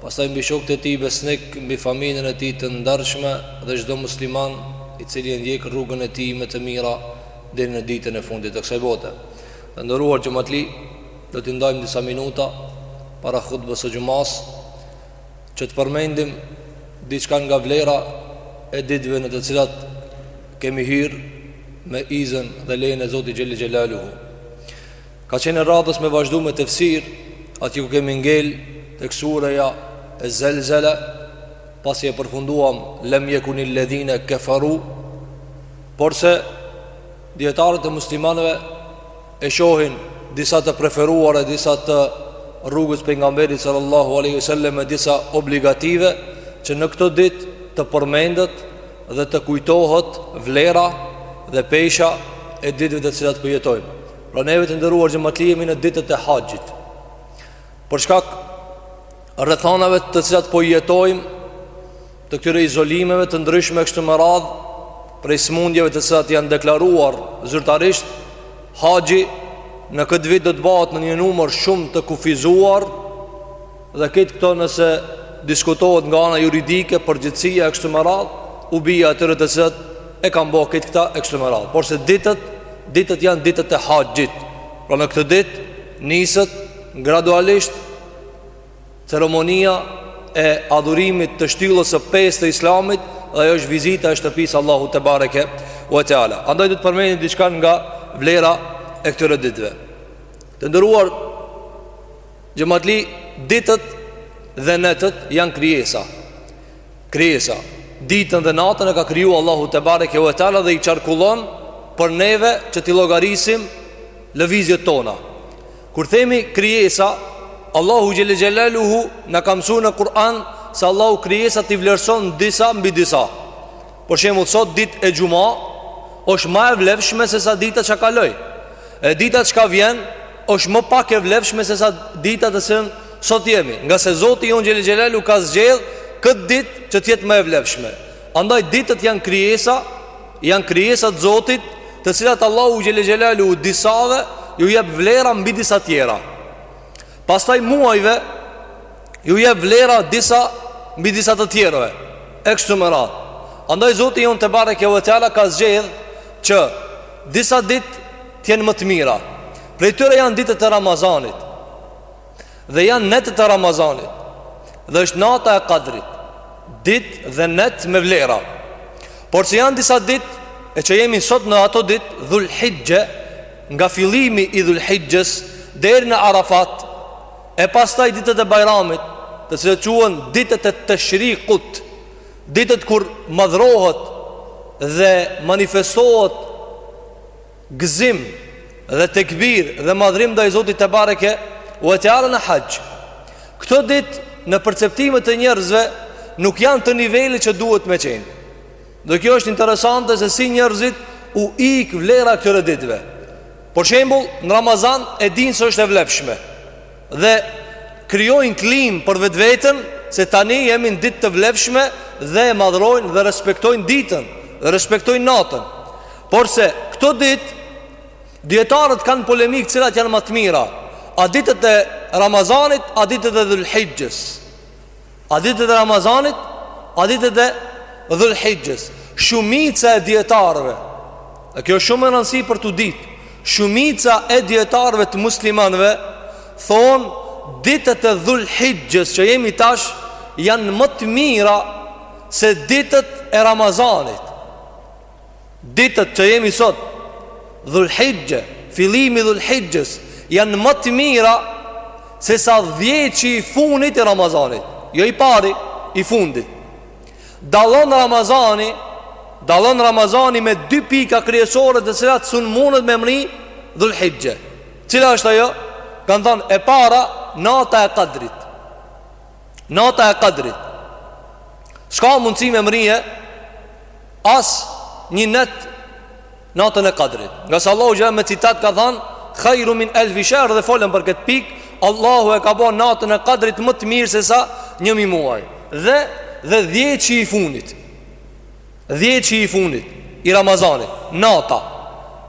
pastaj mbi shokët e tij besnikë, mbi familjen e tij të ndershme dhe çdo musliman i cili e ndjek rrugën e tij me të mira deri në ditën e fundit të kësaj bote. Të nderuar xhematli, do t'i ndajmë disa minuta para hutbes së xhumasë që të përmendim diçka nga vlera e ditëve në të cilat kemi hyrë me izën dhe lejen e Zotit xhel-le xhelaluhu. Ka qenë e radhës me vazhdu me tefsir Aty ku kemi ngel tek sureja Ez-Zelzele Pasi e përfunduam Lem jekunil-ledhine keferu Porse Djetarët e muslimanve E shohin disa të preferuara disa të rrugës pejgamberit sallallahu alejhi ve sel-lem e disa obligative që në këto ditë të përmendet dhe të kujtohet vlera dhe pesha e ditëve të cilat po i jetojmë. Pra neve të nderuar xhematli jemi në ditët e haxhit Për shkak rrethanave të cilat po i jetojmë Të këtyre izolimeve të ndryshme kështu me radhë Prej smundjeve të cilat janë deklaruar zyrtarisht Haxhi në këtë vit do të bahet në një numër shumë të kufizuar Dhe këtë këto nëse diskutohet nga ana juridike, përgjegjësia e kështu me radhë, u bie atyre të cilët e kanë bërë këtë këta e kështu me radhë. Porse ditët, ditët janë ditët e haxhit. Pra në këtë ditë niset gradualisht ceremonia e adhurimit të shtyllës së pesë të Islamit dhe ajo është vizita e shtëpisë Allahut tebareke ue teala. Andaj do të përmendim diçka nga vlera e këtyre ditëve. Të nderuar Xhematli ditët dhe netët janë krijesa. Krijesa. Ditën dhe natën e ka kriju Allahu tebareke ve teala dhe i qarkullon për neve që t'i llogarisim lëvizjet tona. Kur themi krijesa, Allahu xhelle xhelaluhu na ka msu në Kur'an se Allahu krijesat i vlerëson disa mbi disa. Për shembull sot ditë e xhuma është ma e vlefshme sesa dita që kaloi. E dita që ka vjen është më pak e vlefshme sesa dita të cilën sot jemi. Ngase Zoti jonë xhelle xhelaluhu ka zgjedh këtë ditë që të jetë më e vlefshme. Andaj ditët janë krijesa, janë krijesa të Zotit, të cilat Allahu xhelle xhelaluhu disave ju jep vlera mbi disa tjera. Pastaj muajve ju jep vlera disa mbi disa të tjerëve. E kështu me radhë. Andaj Zoti jonë tebareke ve teala ka zgjedh që disa ditë të jenë më të mira. Prej tyre janë ditët e Ramazanit. Dhe janë netët e Ramazanit. Dhe është nata e Kadrit. Ditë dhe net me vlera. Porse janë disa ditë e që jemi sot në ato ditë Dhul Hixhxhe, Nga fillimi i Dhul-Hixhes deri në Arafat, e pastaj ditët e Bajramit, të cilët quhen ditët e Teshrikut, ditët kur madhrohet dhe manifestohet gëzim dhe tekbir dhe madhrim ndaj Zotit tebareke ve teala në haxh. Këto ditë në perceptimet e njerëzve nuk janë të nivelit që duhet me qenë. Dhe kjo është interesante se si njerëzit u ik vlera e këtyre ditëve. Për shembull, në Ramazan e dinë se është e vlefshme. Dhe krijojnë klimë për vetveten se tani jemi në ditë të vlefshme dhe e madhrojnë dhe respektojnë ditën, dhe respektojnë natën. Porse këto ditë dijetarët kanë polemikë cilat janë më të mira, a ditët e Ramazanit, a ditët e Dhul Hixhes. A ditët e Ramazanit, a ditët e Dhul Hixhes. Shumica e dijetarëve, e kjo shumë me rëndësi për t'u ditë, shumica e dijetarëve të muslimanëve thonë ditët e Dhul Hixhes që jemi tash janë më të mira se ditët e Ramazanit. Ditët që jemi sot Dhul Hixhe Fillimi i Dhul Hixhes Janë më të mira Se sa dhjetshi i fundit i Ramazanit Jo i pari, i fundit Dallon Ramazani Dallon Ramazani me dy pika kryesore të cilat s'un mundet me mrri Dhul Hixhe Cila është ajo? Kanë thonë e para Nata e kadrit Nata e kadrit S'ka mundësi me mrri asnjë net Natën e kadrit Ngase Allahu xhel-le me citat ka than Hajrun min elfi shehr dhe folëm për këtë pikë Allahu e ka bo natën e kadrit më të mirë se sa një mijë muaj Edhe dhjetshi i funit Dhjetshi i funit I Ramazanit Nata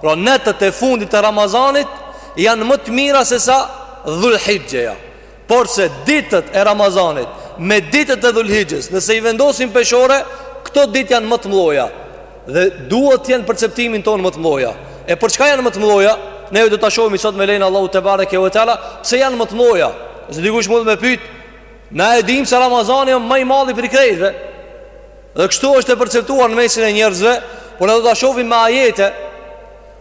Pra netët e fundit të Ramazanit Janë më të mira se sa Dhul Hixheja Por se ditët e Ramazanit me ditët e Dhul Hixhes, nëse i vendosim n'peshore, këto ditë janë më të mëdha dhe duhet të jenë n'perceptimin tonë më të mëdha. E për çka janë më të mëdha? Ne do ta shohim sot me lejen e Allahut tebareke ve teala, pse janë më të mëdha? Se dikush mundet me pyet, na e dimë se Ramazani është më i madhi prej krejtve. Dhe kështu është e perceptuar në mesin e njerëzve, por ne do ta shohim me ajete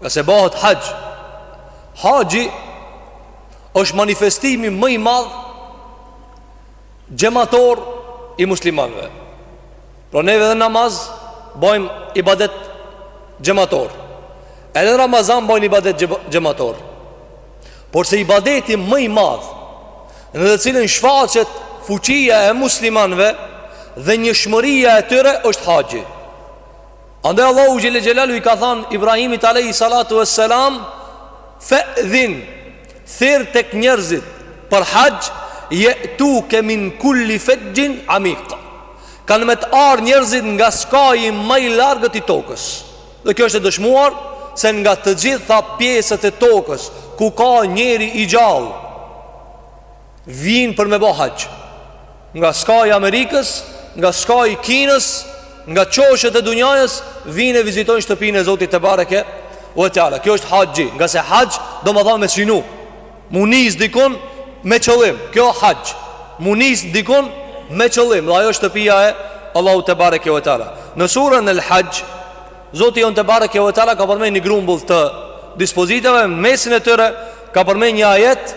Ngase bëhet haxh Haxhi është manifestimi më i madh xhemator i muslimanve Pra neve edhe n'namaz Bojmë ibadet xhemator Edhe në Ramazan bojnë ibadet xhemator Por se ibadeti më i madh Në të cilin shfaqet fuqia e muslimanve Dhe njëshmëria e tyre është haxhi Andaj Allahu xhel-le xhelaluhu i ka than Ibrahimit alejhi salatu ue selam Fe edhin Thirr tek njerëzit Për haxh Je'tuke min kul-li fexhin amik Kanë me të ardhë njerëzit nga skaji ma i largët i tokës Dhe kjo është e dëshmuar Se nga të gjitha pjesët e tokës Ku ka njeri i gjallë Vijnë për me bo haxh Nga skaji Amerikës Nga skaji Kinës Nga qoshet e dunjajës Vijnë e vizitojnë shtëpinë e Zotit tebareke ue teala, kjo është haxhi Ngase haxh domethonë me synu M'u nis dikun me qëllim Kjo haxh M'u nis dikun me qëllim Dhe ajo shtëpia e Allahut tebareke ue teala Në suren el Haxh Zoti jonë tebareke ue teala ka përmend një grumbull të Dispozitave në mesin e tyre Ka përmend një ajet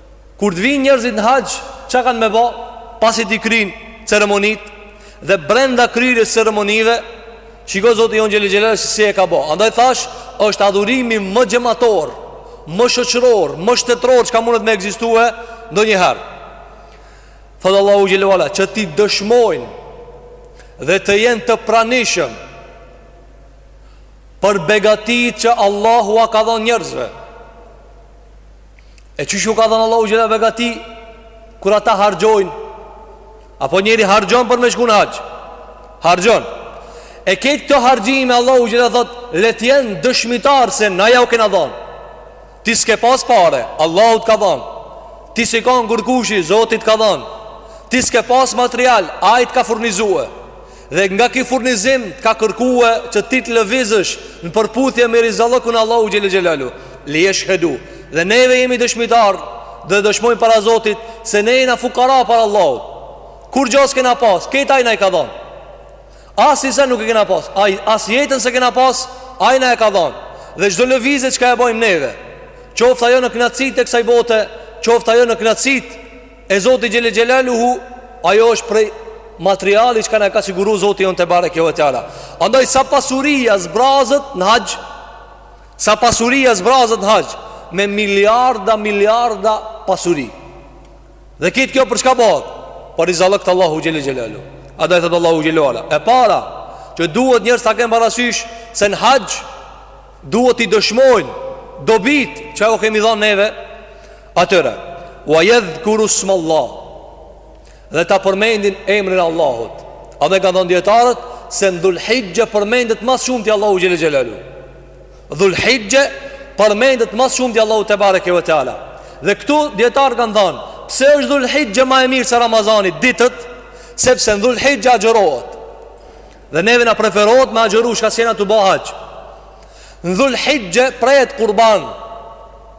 Kur të vijnë njerëzit në haxh, ça kanë me ba? Pasi t'i kryjnë ceremonitë dhe brenda kryerjes ceremonive, shiko Zoti jonë xhel-le xhel-le se si e ka ba. Andaj thash, është adhurimi më xhematoror, më shoqëror, më shtetëror çka mundet me ekzistue, ndonjëherë. Thotë Allahu xhel-le ue ala Që t'i dëshmojnë Dhe të jenë të pranishëm Për begatitë që Allahu ua ka dhonë njerëzve E që u ka dhon Allahu xhel-le ala Begati Kur ata harxhojnë Apo njeri harxhon për me shku në haxh Harxhon E krejt këto harxhime Allahu xhel-le ala thotë Le t'jenë dëshmitarë se na jau kena dhon Ti s'ke pas pare Allahu t'ka dhon Ti s'ke kanë kurkushi Zoti t'ka dhon Ti s'ke pas material Ai t'ka furnizue Dhe nga ky furnizim të ka kërkue që ti të lëvizësh në përputhje me rizallëkun e Allahut xhel-le xhelaluhu Li jeshhedu Dhe neve jemi dëshmitarë dhe dëshmojnë para Zotit se ne jena fukara para Allahut Kurgjo s'kena pas, krejt Ai na e ka dhonë Asni sen nuk e kena pas, as jetën s'e kena pas, Ai na e ka dhonë Dhe çdo lëvizje çka e bojmë neve Qoftë ajo në knaqsitë e kësaj bote, qoftë ajo në knaqsitë E Zotit xhel-le xhelaluhu Ajo është prej materiali çka na ka siguru Zoti Jonë tebareke ue teala Andaj sa pasuria zbrazet në haxh Sa pasuria zbrazet në haxh Me miliarda, miliarda pasuri Dhe krejt kjo për çka bëhet Për rizallëk të Allahut xhel-le xhelaluhu Andaj thotë Allahu xhel-le ala E para që duhet njerëzit të kenë parasysh Se në haxh duhet t'i dëshmojnë Dobitë që jau kemi dhanë neve Atyre, wa yadhkuru smallah, dhe ta përmendin emrin e Allahut. Edhe kanë thanë dijetarët se në Dhulhixhe përmendet ma së shumti Allahu xhel-le xhelaluhu. Dhulhixhe përmendet ma së shumti Allahu tebareke ve teala. Dhe këtu dijetarët kanë thanë, pse është Dhulhixhe ma e mirë se Ramazani ditët? Sepse në Dhulhixhe agjërohet. Dhe neve na preferohet me agjëru çka s'jena tu ba haxh. Në Dhulhixhe prehet kurban.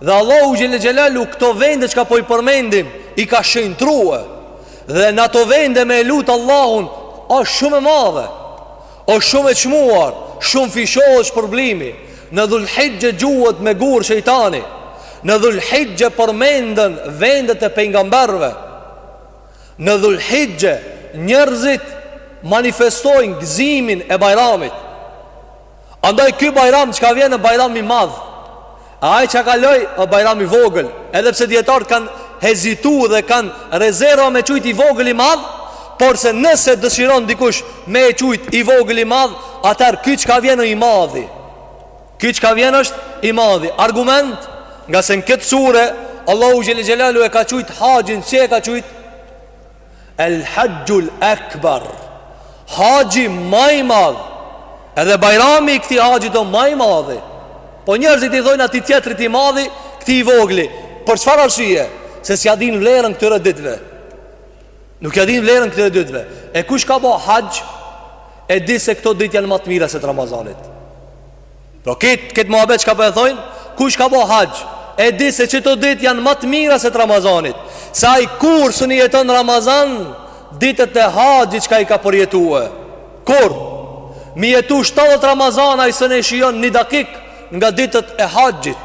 Dhe Allahu xhel-le xhelaluhu këto vende çka po i përmendim I ka shenjtërue Dhe në ato vende me e lut Allahun O shumë e madhe O shumë e çmuar Shumëfishohet shpërblimi Në Dhulhixhe gjuhet me gurë shejtani Në Dhulhixhe përmenden vendet e pejgamberëve Në Dhulhixhe njerëzit manifestojnë gëzimin e bajramit Andaj ky Bajram çka vjen Bajram i madh. A ai çka kaloi o Bajram i vogël, edhe pse dijetarët kanë hezitu dhe kanë rezerva me qujt i vogël i madh, por se nëse dëshiron dikush me e qujt i vogël i madh, atëherë ky çka vjen i madhi. Ky çka vjen është i madhi. Argument ngase në këtë sure Allahu xhel-le xhelaluhu e ka qujt haxhin, që e ka qujt El Haxhul Akbar, Haxhi ma i madh. Edhe Bajrami i këtij Haxhit o ma i madhi. Po njerëzit i thojnë atij tjetrit i madhi, këtij i vogli. Për çfarë arsye? Se s'ja din vlerën këtyre ditëve. Nuk ja din vlerën këtyre ditëve. E kush ka ba Haxh, e di se këto ditë janë ma të mira se të Ramazanit. Po këtë, këtë muhabet çka po e thojnë, kush ka bo haxh, e di se qëto ditë janë ma të mira se të Ramazanit, se ai kurrë s'un i jeton Ramazan ditët e haxhit çka i ka përjetue, kurrë, me i jetu 7 Ramazan, ai s'un e shijon një dakikë nga ditët e haxhit,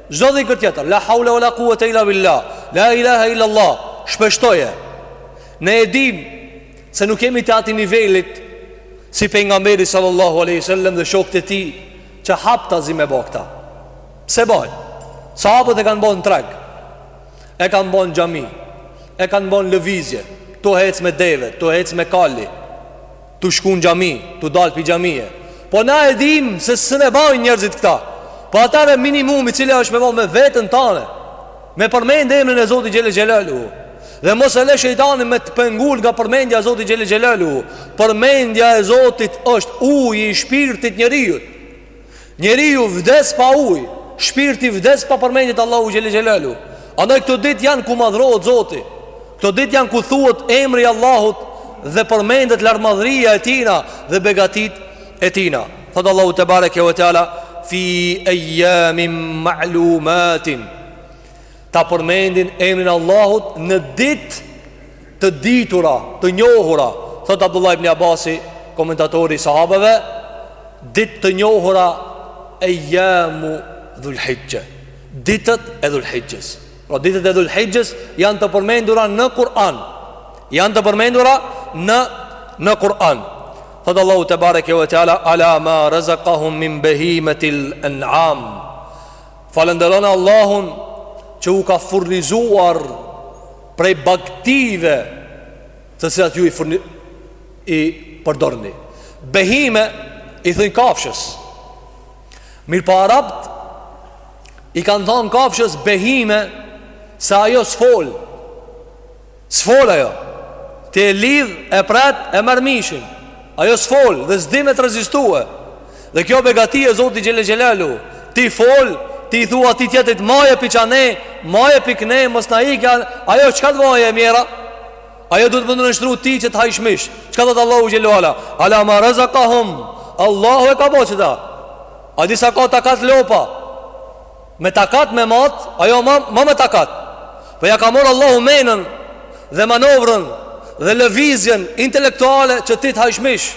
Çdo dhikr tjetër, la haula wala quwata illa billah, la ilaha illa allah, shpeshtoje. Ne e dimë se nuk jemi të atij nivelit si pejgamberi sallallahu alaihi wasallam dhe shokët e tij që haptazi me ba këta. S'e bajmë. Sahabët e kanë bo n'treg. E kanë bo n'xhami. E kanë bo n'lëvizje. Tu hec me deve, tu hec me kali. tu shku në xhami, tu dalë pi xhamije. Po na e dimë se s'un e bajnë njerëzit këta. Po atëherë minimumi cili është me bo me veten tane. Me përmend emrin e Zotit xhel-le xhelaluhu. Dhe mos e le shejtanin me të pengu nga përmendja e Zotit xhel-le xhelaluhu. Përmendja e Zotit është uji i shpirtit njeriut. Njeriu vdes pa ujë, shpirti vdes pa përmendje të Allahu xhele xhelalu. Andaj këto ditë janë ku madhrohet Zoti. Këto ditë janë ku thuhet emri i Allahut dhe përmendet lartmadhëria e Tina dhe begatit e Tina. Thot Allahu tebareke ve teala fi ayamin ma'lumatin. Ta përmendin emrin e Allahut në ditë të ditura, të njohura, thotë Abdullah ibn Abasi, komentatori i sahabeve, ditë të njohura ejamu dhulhixhe, ditët e dhulhixhes. Pra ditët e dhulhixhes janë të përmendura në Kur'an. Janë të përmendura në në Kur'an. Thotë Allahu tebareke ve teala ala ma razaqahum min bahimatil an'am. Falënderoni Allahun që u ka furnizuar prej bagëtive të cilat ju i furni i përdorni. Behime i thonë kafshës. Mirëpo arabt i kanë thënë kafshës behime se ajo s'fol. S'fol ajo. Ti e lidh, e pret, e merr mishin. Ajo s'fol dhe s'din me të rezistue. Dhe kjo begati e Zotit xhele xhelalu Ti fol, ti i thu atij tjetrit Maje pi qane, maje pi këne Mos na ik ja, ajo çka të bajë e mjera Ajo duhet m'u t'nënshtru ty që të hajsh mish Çka thot Allahu xhele ve ala Ala ma razakahum Allahu e ka bo qeta A di sa ka takat lopa Me takat me mat Ajo ma, ma me takat Por po ja ka marr Allahu menën Dhe manovrën Dhe lëvizjen intelektuale që ti të hajsh mish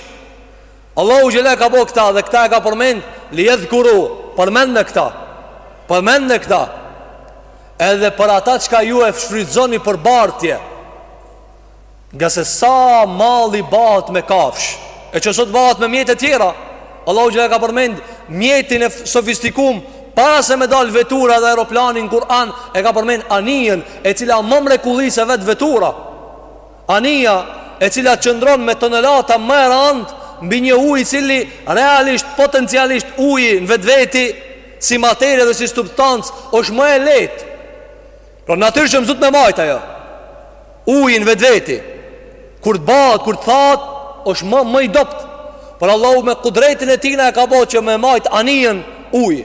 Allahu xhele e ka bo këta dhe këta e ka përmend li jedhkuru përmend me këta përmend me këta edhe për ata çka ju e shfrytëzoni për bartje ngase sa malli bahet me kafsh e që sot bahet me mjete tjera Allahu xhele e ka përmend mjetin e sofistikum para se me dal vetura dhe aeroplani n'Kuran e ka përmend anijën e cila më mrekulli se vetë vetura Anija, e cila qëndron me tonelata më e rëndë mbi një ujë i cili realisht potencialisht uji në vetveti si materie dhe si substancë është më e lehtë. Pra natyrshëm s'duhet me majt ajo. Uji në vetveti kur të bëhet, kur të thahet, është më më i dobët. Por Allahu me kudretin e tij na e ka bo që me majt anijën ujë.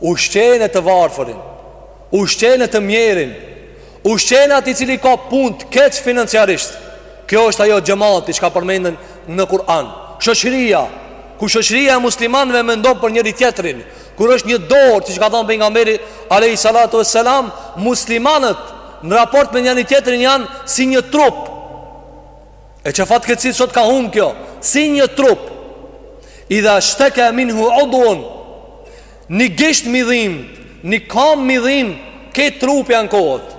Ushqene të varfërin Ushqene të mjerin Ushqene atë i cili ka pun të keq financiarisht Kjo është ajo xhemati çka përmendet në Kur'an Shoqëria Kur shoqëria e muslimanve mendon për njëri tjetrin Kur është një dorë siç ka thonë pejgamberi alejhi salatu ve selam Muslimanët në raport me njëri tjetrin janë si një trup E që fatë këtë si sot ka hunë kjo Si një trup I dhe shteke min hu odun Një gisht m'i dhimb Një kamb m'i dhimb Krejt trupi ankohet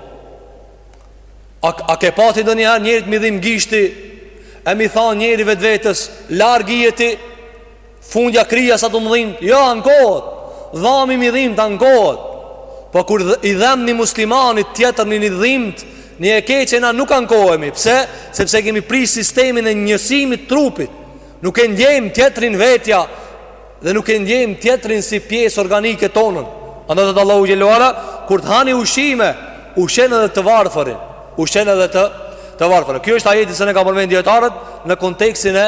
a, a ke pati donjëherë njërit m'i dhimb gishti E mi tha njëri vetvetes Largi jeti Fundja kryja sa të mëdhin Jo, ja, ankohet Dhami m'i dhimt ankohet Po kur dhe, i dhem një muslimanit tjetër një një dhimt Një e keqe na nuk ankohemi Pse? Sepse kemi prish sistemin e njësimit të trupit Nuk e ndjejmë tjetrin vetja Dhe nuk e ndjejmë tjetrin si pjesë organike tonën Andaj tha Allahu xhel-le ue ala Kur të hani ushqime Ushqeni dhe të varfrin Ushqeni dhe të, të varfrin Kjo është ajeti të cilin e kanë përmend dijetarët Në kontekstin e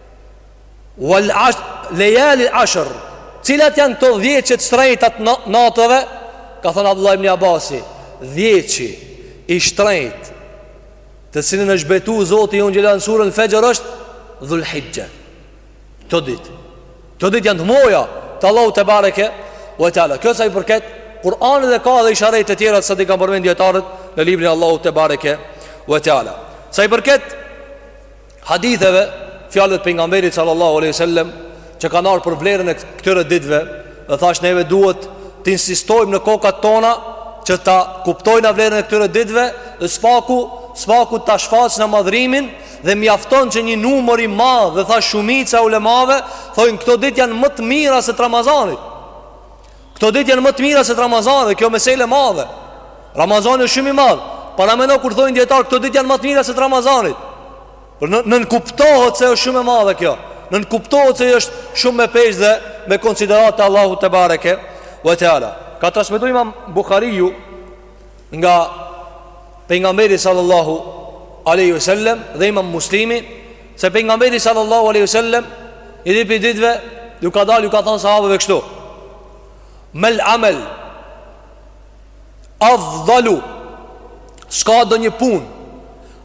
Wal ashr layali ashr. Cilat janë këto 10-she të shtrenjta të netëve? Ka thënë Abdullah ibn Abasi, 10-shi i shtrenjt të cilën është betu Zoti azze ue xhel në suren Fajr është Dhul Hixhe. Këto ditë. Këto ditë janë të mdhaja te Allahu te bareke u teala. Kjo sa i përket Kur'anit dhe ka edhe isharet të tjera sa që i kanë përmend dijetarët në librin e Allahut te bareke u teala. Sa i përket Haditheve, fjalët e pejgamberit sallallahu alaihi wasallam që kanë ardhur për vlerën e këtyre ditëve, dhe thash neve duhet të insistojmë në kokat tona që ta kuptojnë vlerën e këtyre ditëve, dhe së paku, së paku ta shfaqim na madhërimin dhe mjafton që një numër i madh dhe thash shumica e ulemave thonë këto ditë janë më të mira se të Ramazanit. Këto ditë janë më të mira se të Ramazanit dhe kjo mesele e madhe. Ramazani është shumë i madhë. Parameno kur thojnë dijetarët, këto ditë janë më të mira se të Ramazanit. Pra nën, nënkuptohet se është shumë e madhe kjo. Nënkuptohet se është shumë me peshë dhe me konsideratë te Allahu tebareke ve teala. Ka transmetu imam Buhariu nga pejgamberi sallallahu aleyhi sallem dhe imam Muslimi Se pejgamberi sallallahu alaihi wasallam një ditë prej ditëve ju ka dalë ju ka thënë sahabeve kështu. Mel amel afdalu s'ka donjë punë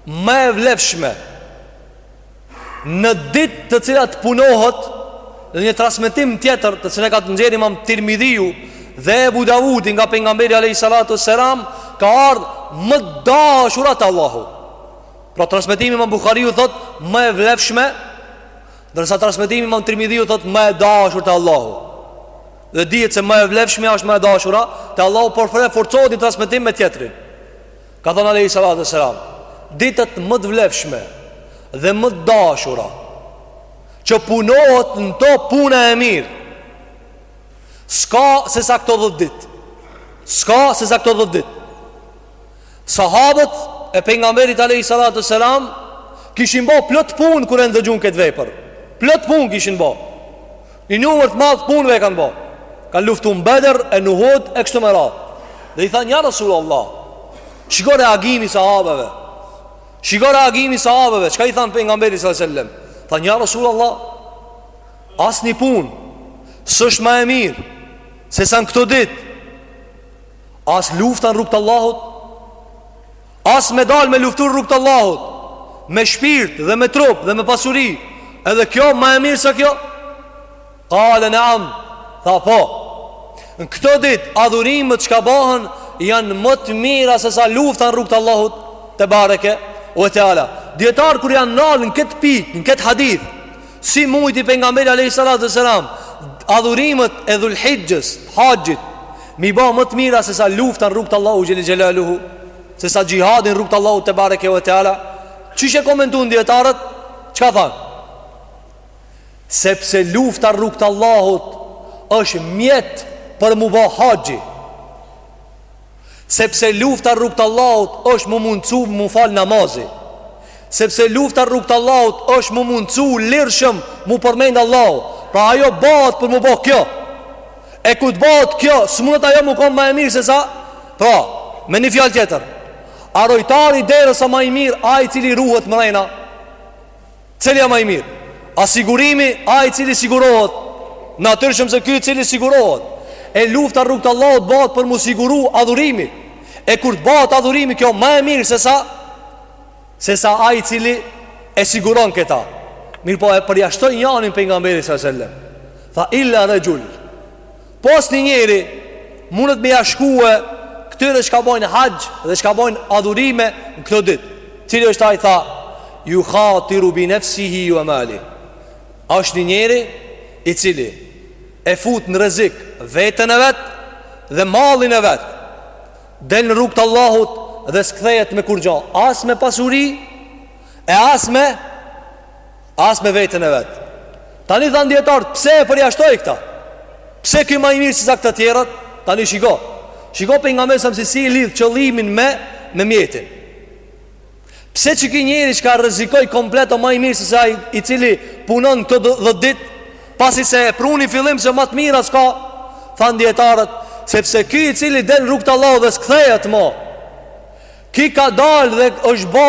më e vlefshme në ditë të cilat punohet në një transmetim tjetër të cilën e ka nxjerrë Imam Tirmidhiu dhe Ebu Davudi nga pejgamberi alayhi salatu selam ka ardhur më e dashura te Allahu. Pra transmetimi i Imam Buhariut thot më e vlefshme, ndërsa transmetimi i Imam Tirmidhiut thot më e dashur te Allahu. Dhe dihet se më e vlefshme është më e dashura te Allahu, por përforcohet një transmetim me tjetrin. Ka thënë alejhi salatu ue selam, ditët më të vlefshme dhe më të dashura që punohet në to puna e mirë. S'ka se sa këto 10 ditë. S'ka se sa këto 10 ditë. Sahabët e pejgamberit alayhi salatu selam kishin bo plot punë kur e ndëgjun këtë vepër. Plot punë kishin bo. Një numër të madh punëve e kanë bo. Kan luftu në Bedër e në Uhud e kështu me radhë. Dhe i thanë ja Rasulullah, shiko reagimi i sahabeve. Shiko reagimi i sahabeve, çka i thanë pejgamberit sallallahu alajhi wasallam? Thanë ja Rasulullah, asnjë punë s'është ma e mirë se sa në këto ditë As lufta në rrugë të Allahut, as me dal me luftu në rrugë të Allahut, me shpirt dhe me trup dhe me pasuri. Edhe kjo ma e mirë se kjo? Kale na'am, tha po. Në këto ditë adhurimet çka bahen janë më të mira se sa lufta në rrugë të Allahut te bareke u teala. Dijetarët kur janë nalë në këtë pikë, në këtë hadith, Si mujti pejgamberi alayhi salatu selam adhurimet e dhulhijjes, haxhit, m'i ba më të mira se sa lufta në rrugt të Allahut xhele xhelaluhu, se sa xhihadi në rrugt të Allahut te bareke ve teala. Qysh e komentun dijetarët? Çka than? Sepse lufta në rrugt të Allahut është mjet për m'u ba haxhi. Sepse lufta rrugë të Allahut është m'u mundësu m'u falë namazi Sepse lufta rrugë të Allahut është m'u mundësu lirshëm m'u përmendë Allahu Pra ajo bahet për m'u bo kjo E kur të bahet kjo, s'munet ajo me konë ma e mirë se sa Pra, me një fjalë tjetër A rojtari i derës a ma i mirë, a ai i cili ruhet mrejna Cili a ma i mirë? A sigurimi a ai i cili sigurohet? Natyrshëm se ky i cili sigurohet E lufta n'rrugë të Allahut bahet për m'u siguru adhurimi E kur të bahet adhurimi kjo ma e mirë se sa Se sa ai i cili e siguron këta Mirëpo e përjashtoi njanin pejgamberi së sellem Tha illa rexhul Pos një njeri Munet me jashkue Këtyre çka bojnë haxh Dhe çka bojnë adhurime Në këto dit Cili është ai tha Juhatiru bi nefsihi ue malih asht një njeri I cili E fut në rrezik Veten e vet Dhe mallin e vet Del në rrugt Allahut Dhe s'kthehet me kurgjo As me pasuri E as me As me veten e vet. Tani than dijetarët, pse e përjashtoi këta? Pse ky ma i mirë se sa këta të tjerët? Tani shiko. Shiko pejgamberi sa si e lidh qëllimin me me mjetin. Pse që ky njeri çka rrezikoi komplet o ma i mirë se sa ai i cili punon këto 10 ditë, pasi se e pruni n'fillim se ma të mira s'ka, than dijetarët, sepse ky i cili del n'rrugt të Allahut dhe s'kthehet mo. Ky ka dalë dhe është bo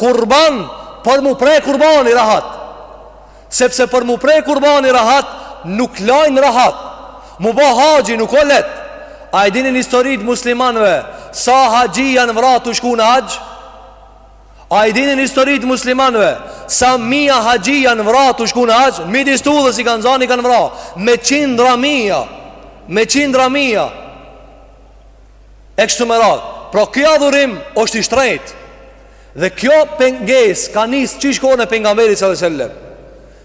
kurban Për m'u pre kurbani rahat Sepse për m'u pre kurbani rahat Nuk lajnë rahat M'u bo haxhi nuk o lehtë A e dini n'histori t'muslimanve Sa haxhi janë vra tu shku në haxh A e dini n'histori t'muslimanve Sa mija haxhi janë vra tu shku në haxh Midis udhës i kanë zanë i kanë vra Me qindra mija Me qindra mija E kështu me radhë Pra kjo adhurim është i shtrejt Dhe kjo pengesë ka nisë qysh n'kohën e Pejgamberit salallahu alejhi ve sellem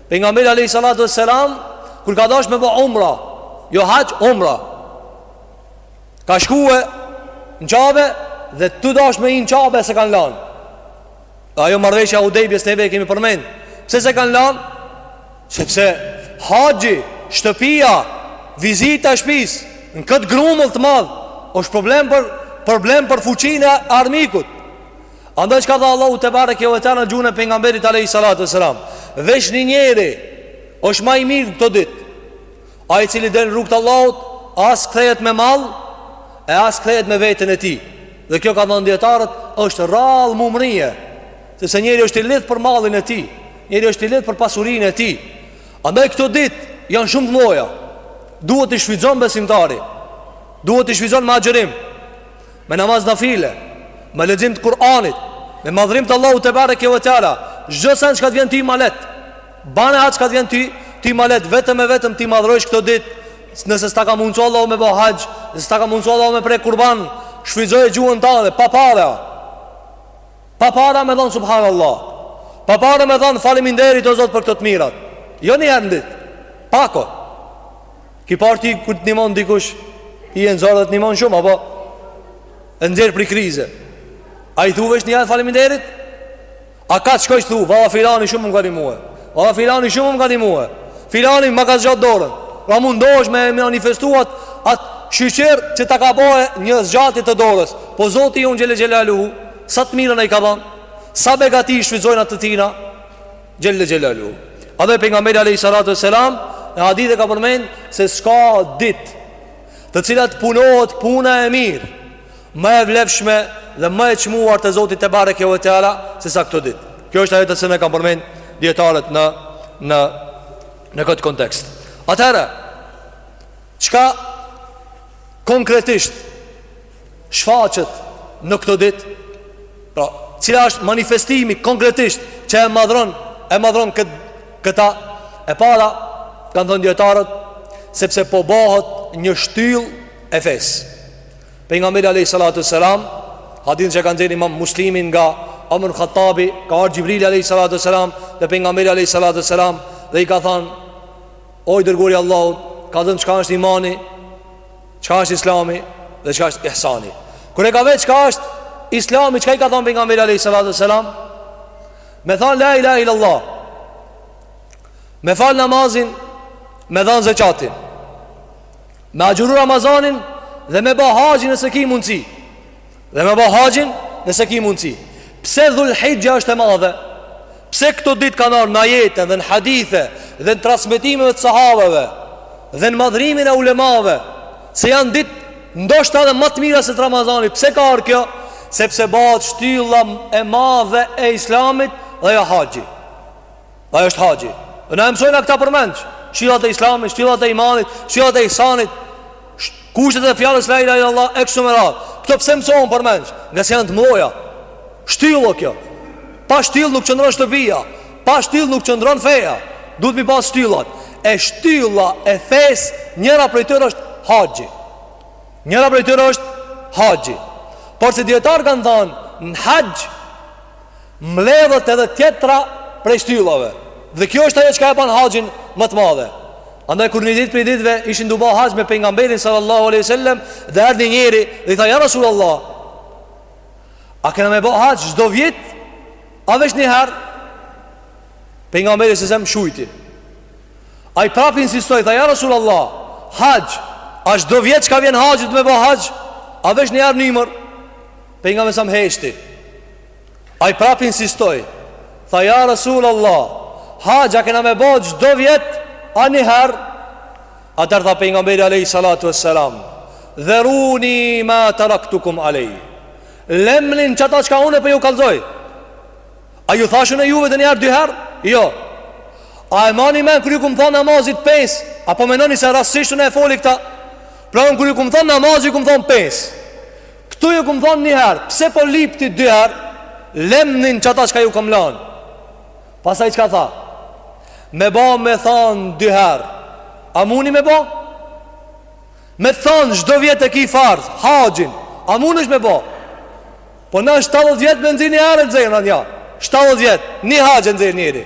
Pejgamberi alejhi salatu ve selam Kur ka dash me bo umra Jo haxh umra Ka shkue në Qabe Dhe tu dashtë me hi në Qabe s'e kanë lanë Ajo marrëveshja e Hudejbijes neve e kemi përmend. Pse s'e kanë lanë? Sepse haxhi, shtëpia, vizita e shpisë, në këtë grumull të madhë, është problem për, problem për fuqinë e armikut. Andaj çka tha Allahu tebareke ve teala në gjuhën e Pejgamberit alejhi salatu ve selam. Veç një njeri, është ma i mirë këto ditë. Ai i cili del në rrugë të Allahut, as kthehet me mall, e as kthehet me veten e tij. Dhe kjo kanë thënë dijetarët, është rrallë m'u mrri, sepse njeriu është i lidht për mallin e tij, njeriu është i lidht për pasurinë e tij. Andaj këto ditë janë shumë të mëdhaja. Duhet t'i shfrytëzon besimtari. Duhet t'i shfrytëzon me agjërim, me namaz nafile, me lexim të Kur'anit, me madhrim të Allahut tebareke ve teala. Çdo send çka të vjen ty ma lehtë. Bane atë çka të vjen ty Ty ma lehtë vetëm e vetëm t'i madhrojsh këto dit Nëse s'ta ka mundësu Allahu me bo haxh Nëse s'ta ka mundësu Allahu me pre kurban Shfrytëzoje gjuhën tande pa para Pa para me thonë subhanallah Pa para me thonë faliminderit o Zot për këto të mirat Jo një herë në dit Pako Ki parë ti kur të nimon dikush Ti je n'zor dhe të nimon shumë Apo E nxjerr prej krize A i thu veç një herë faliminderit A kah të shkojsh thu, valla filani shumë më ka nihmue Valla filani shumë më ka nihmue Filani ma ka zgjatë dorën Pra mundohesh me e manifestu at atë shyqyr që ta ka bo një zgjatje të dorës Po Zoti ynë xhele xhelaluhu Sa të mira na i ka dhanë Sa begati i shfrytëzojmë na të tina Xhele xhelaluhu Edhe Pejgamberi alejhi salatu ve selam Në hadith e ka përmend se s'ka dit Të cilat punohet puna e mirë Më e vlefshme dhe më e çmuar te Zoti tebareke ve teala se sa këto ditë. Kjo është ajo të cilën e kanë përmend dijetarët në në në këtë kontekst. Atëherë çka konkretisht shfaqet në këto ditë? Pra, cila është manifestimi konkretisht që e madhron e madhron këtë këta e para kanë thënë dijetarët sepse po bëhet një shtyllë e fesë. Pejgamberi alayhi salatu selam hadithin që ka nxerr Imam Muslimi nga Omer ibn Hatabi ka ardh Xhibrili alayhi salatu selam te pejgamberi alayhi salatu selam dhe i ka thënë o i dërguari i Allahut ka thënë çka është imani çka është islami dhe çka është ihsani kur e ka vet çka është islami çka i ka thënë pejgamberi alayhi salatu selam me thënë la ilaha illallah me fal namazin me dhan zeqatin Me agjuru Ramazanin dhe me ba haxhin nëse ki mundësi Dhe me ba haxhin nëse ki mundësi Pse Dhulhixhja është e madhe Pse këto ditë kanë ardh në ajete dhe në hadithe Dhe në transmetimeve të sahabeve Dhe në madhrimin e ulemave Se janë ditë ndoshta edhe ma të mira se të Ramazanit Pse ka ardh kjo Sepse bahet shtylla e madhe e islamit dhe ajo haxhi Ajo është haxhi. Na e mësojna këta përmend. Shtyllat e Islamit, shtyllat e imanit, shtyllat e ihsanit. Kushtet e fjalës la ilaha illallah e kështu me radhë. Këto pse mësohen përmend? Ngase janë të mëdhaja. Shtyllë kjo. Pa shtyllë nuk qëndron shtëpia. Pa shtyllë nuk qëndron feja. Duhet mi pas shtyllat. E shtylla e fesë njëra prej tyre është haxhi. Njëra prej tyre është haxhi. Porse dijetarët kanë thënë në haxh mbledhet edhe tjetra prej shtyllave dhe kjo është ajo çka e bën haxhin më të madhe andaj kur një ditë prej ditëve ishin tu ba haxh me pejgamberin sallallahu alaihi wasallam dhe erdhi njëri dhe i tha ja rasulullah a kena me ba haxh çdo vjet a veç një herë pejgamberi selem shujti ai prapë insistoi tha ja rasulullah haxh a çdo vjet çka vjen haxhi duhet me ba haxh a veç një herë në Pejgamberi selem heshti Ai prap insistoi Tha ja Rasul Allah Haxh a kena me ba çdo vjet A një her Atëherë tha pejgamberi Alejhi salatu ve selam Dheruni ma teraktukum Alejh Lemni n'qata çka unë po ju kallzoj A ju thash unë juve edhe një her dy her Jo A e mani men kur ju kam than namazet pes A po menoni se rastësisht unë e foli këta Pra unë kur ju kam than namazet kam than pes Këtu ju kam than një herë, pse po lypti dy herë, lemni n'qata çka ju kam lanë. Pastaj çka tha, me ba me than dy herë, a muni me ba? Me t'than, çdo vjet e ki farz, haxhin, a munësh me ba? Po na 70 vjet mezi një herë e nxejmë ja, 70 vjet, një haxh e nxen njeri,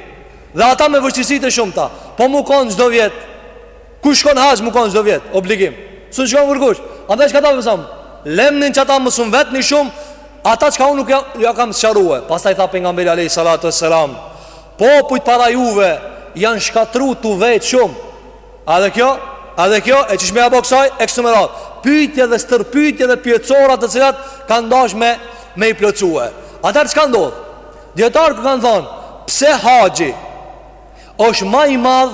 dhe ata me vështirësi të shumta, po me kon çdo vjet, Kush shkon n'haxh mu kon çdo vjet, obligim. S'un shkon kërkush. Andaj çka ta mëson? Lemni n'qata mos um vetni shumë, ata çka unë nuk ja, ja kam sqaruar. Pastaj tha pejgamberi alayhi salatu wassalam, popujt para juve janë shkatru tu vetë shumë. Edhe kjo? Edhe kjo e qysh me ia bo kësaj e kështu me radhë. Pyetje dhe stërpyetje dhe pyetësora të cilat kanë dashur me me i plotësua. Atëherë çka ndodh? Dijetarët kur kanë thonë, pse haxhi është ma i madh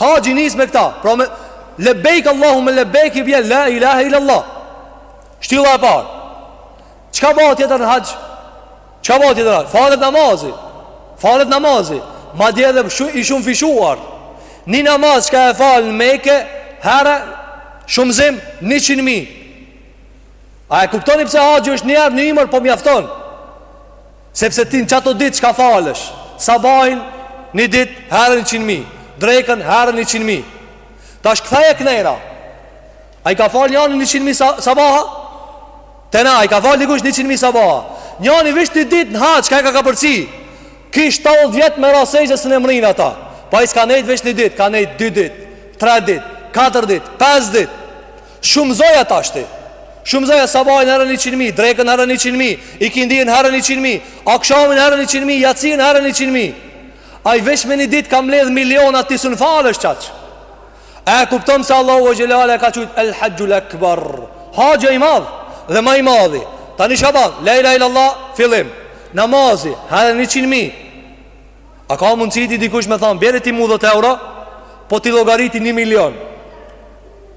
Haxhi nis me këta, pra me lebejk Allahume lebejk i bje la ilahe ilallah. Shtilla e parë. Çka bëhet tjetër në haxh? Çka bëhet tjetër në haxh? Falet namazi. Falet namazi. Madje edhe shu, i shumëfishuar. Një namaz çka e fal në Mekë, herë shumëzim 100 mijë. A e kuptoni pse haxhi është një herë në ymër po mjafton? Sepse ti në qato ditë çka falësh Sabahin një ditë herë njëqind mijë Drekën herë njëqind mijë Tash ktheje knena A i ka falë njani njëqind mijë sabaha Te na, a i ka falë dikush njëqind mijë sabaha Njani veç një ditë në haxh Çka e ka kapërcy Ky shtatë vjet me ra sexhde s'un e mrrin ata Po po ai s'ka nejtë veç një ditë Ka nejtë dy ditë, tre ditë, katër ditë, pesë ditë Shumëzoja tashti Shumëzoja sabahin herë njëqind mijë Drekën herë njëqind mijë Ikindinë herë njëqind mijë Akshamin herë njëqind mijë Jacinë herë njëqind mijë Ai veç me një ditë ka mledh miliona ti s'un falësh qaq E kupton pse Allahu xhele ue ala e ka qujt El haxhul ekber Haxhi i madh dhe ma i madhi Tani shehadet La ilahe ilallah fillim Namazi herë njëqind mijë A ka mundësi ti dikush me thanë Bjeri ti mu dhjetë euro Po ti llogariti një milion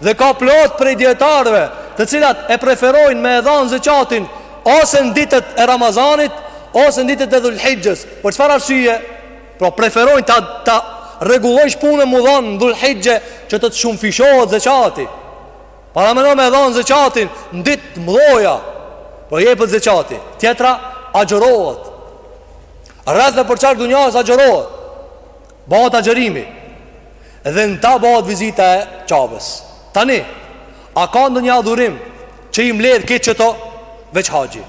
Dhe ka plot prej dijetarëve, të cilat e preferojnë me e dhanë zeqatin ose në ditët e Ramazanit, ose në ditët e Dhul-Hixhes. Për çfarë arsye? Pra preferojnë ta ta rregullojsh punën mu dhanë në Dhul-Hixhe që të të shumëfishohet zeqati. Parameno me e dhanë zeqatin në ditë të mdhoja. Po jepet zeqati. Tjetra agjërohet. Rreth dhe përqark dunjasë agjërohet. Bëhet agjërimi Dhe në ta bëhet vizita e Qabes Tani A ka ndonjë adhurim Që i mledhë krejt qëto Veç haxhi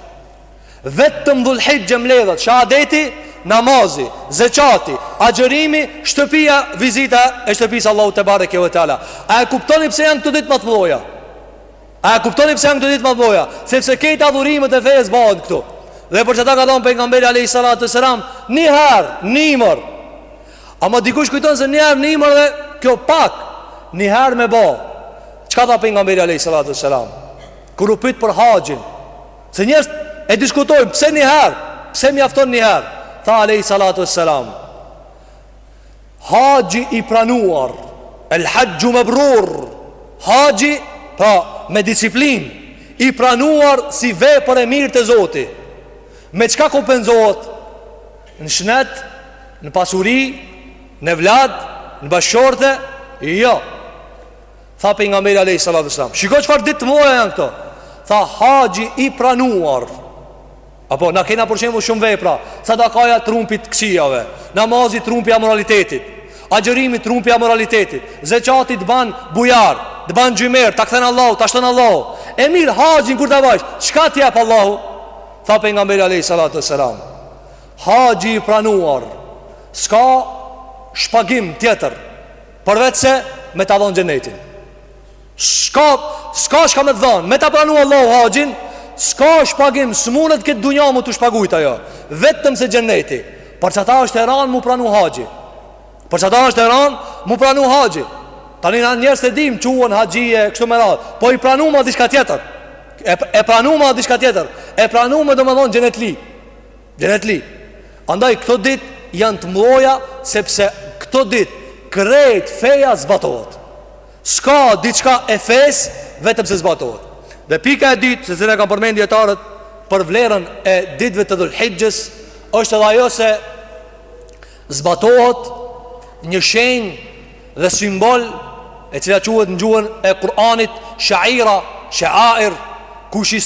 Vetëm dhulhixhe mledhet Shehadeti Namazi Zeqati Agjërimi Shtëpia Vizita e shtëpisë Allahut tebareke ue teala A e kuptoni pëse janë këto ditë ma të mdhoja A e kuptoni pse janë këto ditë ma t'mdhoja? Sepse krejt adhurimet e fesë bëhen këtu. Dhe për qata ka thënë pejgamberi alayhi salatu selam, një herë, në ymër. Ama dikush kujton se një herë në ymër dhe kjo pak, një herë me bë. Çka tha pejgamberi alayhi salatu selam? Kur u pyet për haxhin, se njerëz e diskutojnë pse një herë, pse mjafton një herë? Tha alayhi salatu selam. Haxhi i pranuar El Haxhu mebrur Haxhi pra me disiplinë I pranuar si vepër e mirë te Zoti Me çka kompenzohet Në shnet Në pasuri Në evlad Në bashkëshorte Jo Tha Pejgamberi Alejhi Salatu Selam Shiko çfarë ditë të mdhaja janë këto Tha haxhi i pranuar Apo, na kena për shembull shumë vepra, sadakaja t'run pi t'këqijave, namazi t'run pi amoralitetit, agjërimi t'run pi amoralitetit, zeqati t'ban bujar, të ban xhymert, ta kthen Allahu, ta shton Allahu. E mirë, haxhin kur ta bajsh, çka t'jep Allahu? Tha Pejgamberi Alejhi Salatu ve Selam, haxhi i pranuar, s'ka shpagim tjetër, përveçse me ta dhon xhenetin. S'ka, s'ka çka me të dhanë Me ta pranu Allahu haxhin S'ka shpagim, s'munet n'këtë dunja m'u të shpagujt ajo Vetëm se xheneti Për çata është e ranë m'u pranu haxhi Për çata është e ranë m'u pranu haxhi Tani na njerëz të dim që u on haxhi e Kështu me radhë Po i pranum o diçka tjetër E, e pranum o diçka tjetër E pranume domethonë xhenetli Xhenetli Andaj këto ditë janë të mdhoja Sepse këto ditë krejt feja zbatohet S'ka diçka e fesë vetëm se zbatohet. Dhe pika e dytë, të cilën e kanë përmendë dietarët për vlerën e ditëve të Dhul-Hixhes, është edhe ajo se zbatohet një shenjë dhe simbol e cila quhet në gjuhën e Kur'anit shaira, sha'air, kush i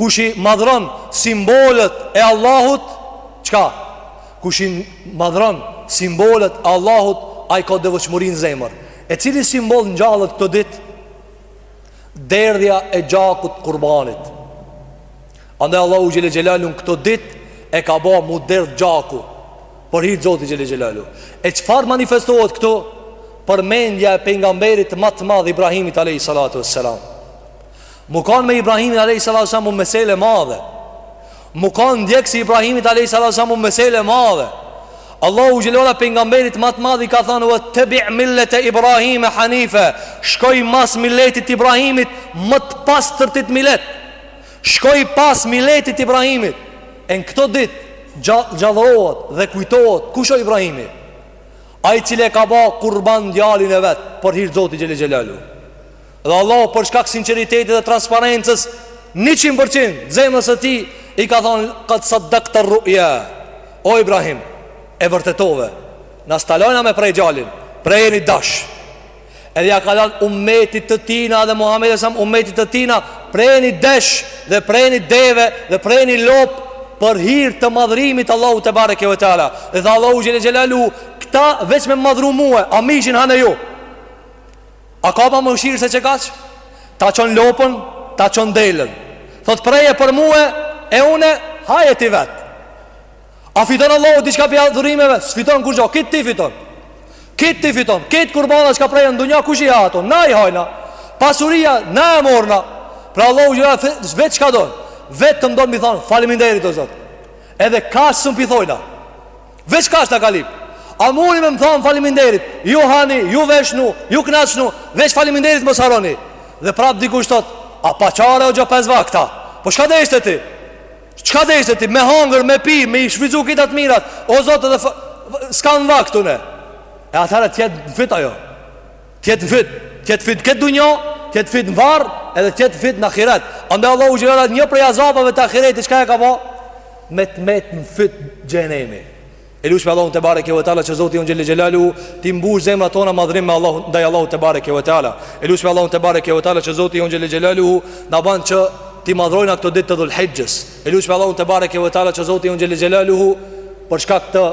kush i madhëron simbolet e Allahut, çka? Kush i madhëron simbolet e Allahut, ai ka devotshmëri në zemër. E cili simbol ngjallet këto ditë Derdhja e gjakut t'kurbanit Andaj Allahu xhele xhelaluhu n'këto ditë E ka ba m'u derdh gjaku Për hir të Zotit xhele xhelaluhu E çfarë manifestohet këtu Përmendja e Pejgamberit Ma t'madh Ibrahimit a.s. M'u kanë me Ibrahimin a.s. o mesele e madhe M'u kanë ndjekës i Ibrahimit a.s. o mesele e madhe Allahu xhele Pejgamberit ma t'madh i ka thënë Vettebi millete Ibrahime Hanife Shkoji mas milletit t' Ibrahimit më të pastërtit millet Shkoji pas milletit t' Ibrahimit E në këto ditë gjallohet dhe kujtohet Kush o Ibrahimi Ai cili e ka ba kurban djalin e vet Për hir t'Zotit xhele xhelaluhu Dhe Allahu për shkak sinqeritetit dhe transparencës 100% zemrës së tij i ka thonë qad saddaqta ar-ru'ya. O Ibrahim, e vërtetove. Na s'ta lojna me pre djalin, preje ni dash. Edhe ja ka lanë ummetit të tina dhe Muhamedit sa ummetit të tina, preni desh dhe preni deve dhe preni lopë për hir të madhrimit Allahut tebareke ve teala. E tha Allahu xhele xhelaluhu, këta veç me madhru mua, a mishin hane ju. A ka ma mëshirë se qe kaq? Ta çon lopën, ta çon delen Thot preje për mue e une haje ti vet A fiton Allahu diçka pi adhurimeve? S'fiton kurgjo, krejt ti fiton Krejt ti fiton, krejt kurbanat çka prehen në dunja kush i ha ato? Na i hajna Pasuria, na e morna Pra Allahu xhele veç çka don Veç don m'i thonë faliminderit o Zot Edhe kaq s'un p'i thojna Veç kaq të ka lyp A muni me më thonë faliminderit Ju hani, ju veshnu, ju knaqnu Veç faliminderit mos harroni Dhe prap dikush thot A pa çare hoxho pes vakta Po çka deshte ti Çka deshte ti Me hangër, me pi, me i shfrytzu krejt të mirat e Zotit edhe S'kam vakt une E atëherë t'jet në fyt ajo T'jet n'fyt, t'jet n'fyt n'këtë dunja, t'jet n'fyt në varr edhe t'jet n'fyt në ahiret. Andaj Allahu xhele xhelaluhu një prej azabeve të ahiretit, çka e ka bo? Me të met në fyt xhehenemi. E lusme Allahun tebareke ve teala që Zoti jonë xhele xhelaluhu, t'i mbush zemrat tona madhrim me Allah, ndaj Allahun tebareke ve teala. E lusme Allahun tebareke ve teala që Zoti jonë xhele xhelaluhu, na ban që t'i madhrojna këto ditë të dhul hixhes. E lusme Allahun tebareke ve teala që Zoti jonë xhele xhelaluhu, për shkak të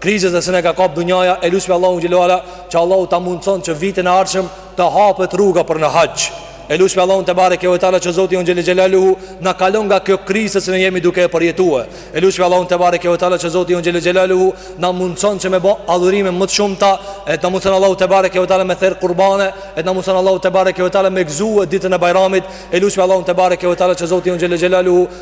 krizës dhe se ne ka kap dunjaja e lusmi Allahun xhele ve ala që Allahu ta mundëson që vitin e ardhshëm të hapet rruga për në haxh e lusmi Allahun tebareke ve teala që Zoti jonë xhele xhelaluhu na kalon nga kjo krizë se ne jemi duke e përjetue e lusmi Allahun tebareke ve teala që Zoti jonë xhele xhelaluhu na mundëson që me bo adhurime më të shumta e na mundëson Allahu tebareke ve teala me therë kurbane e na mundëson Allahu tebareke ve teala me gzue ditën e Bajramit e lusmi Allahun tebareke ve teala që Zoti jonë xhele xhelaluhu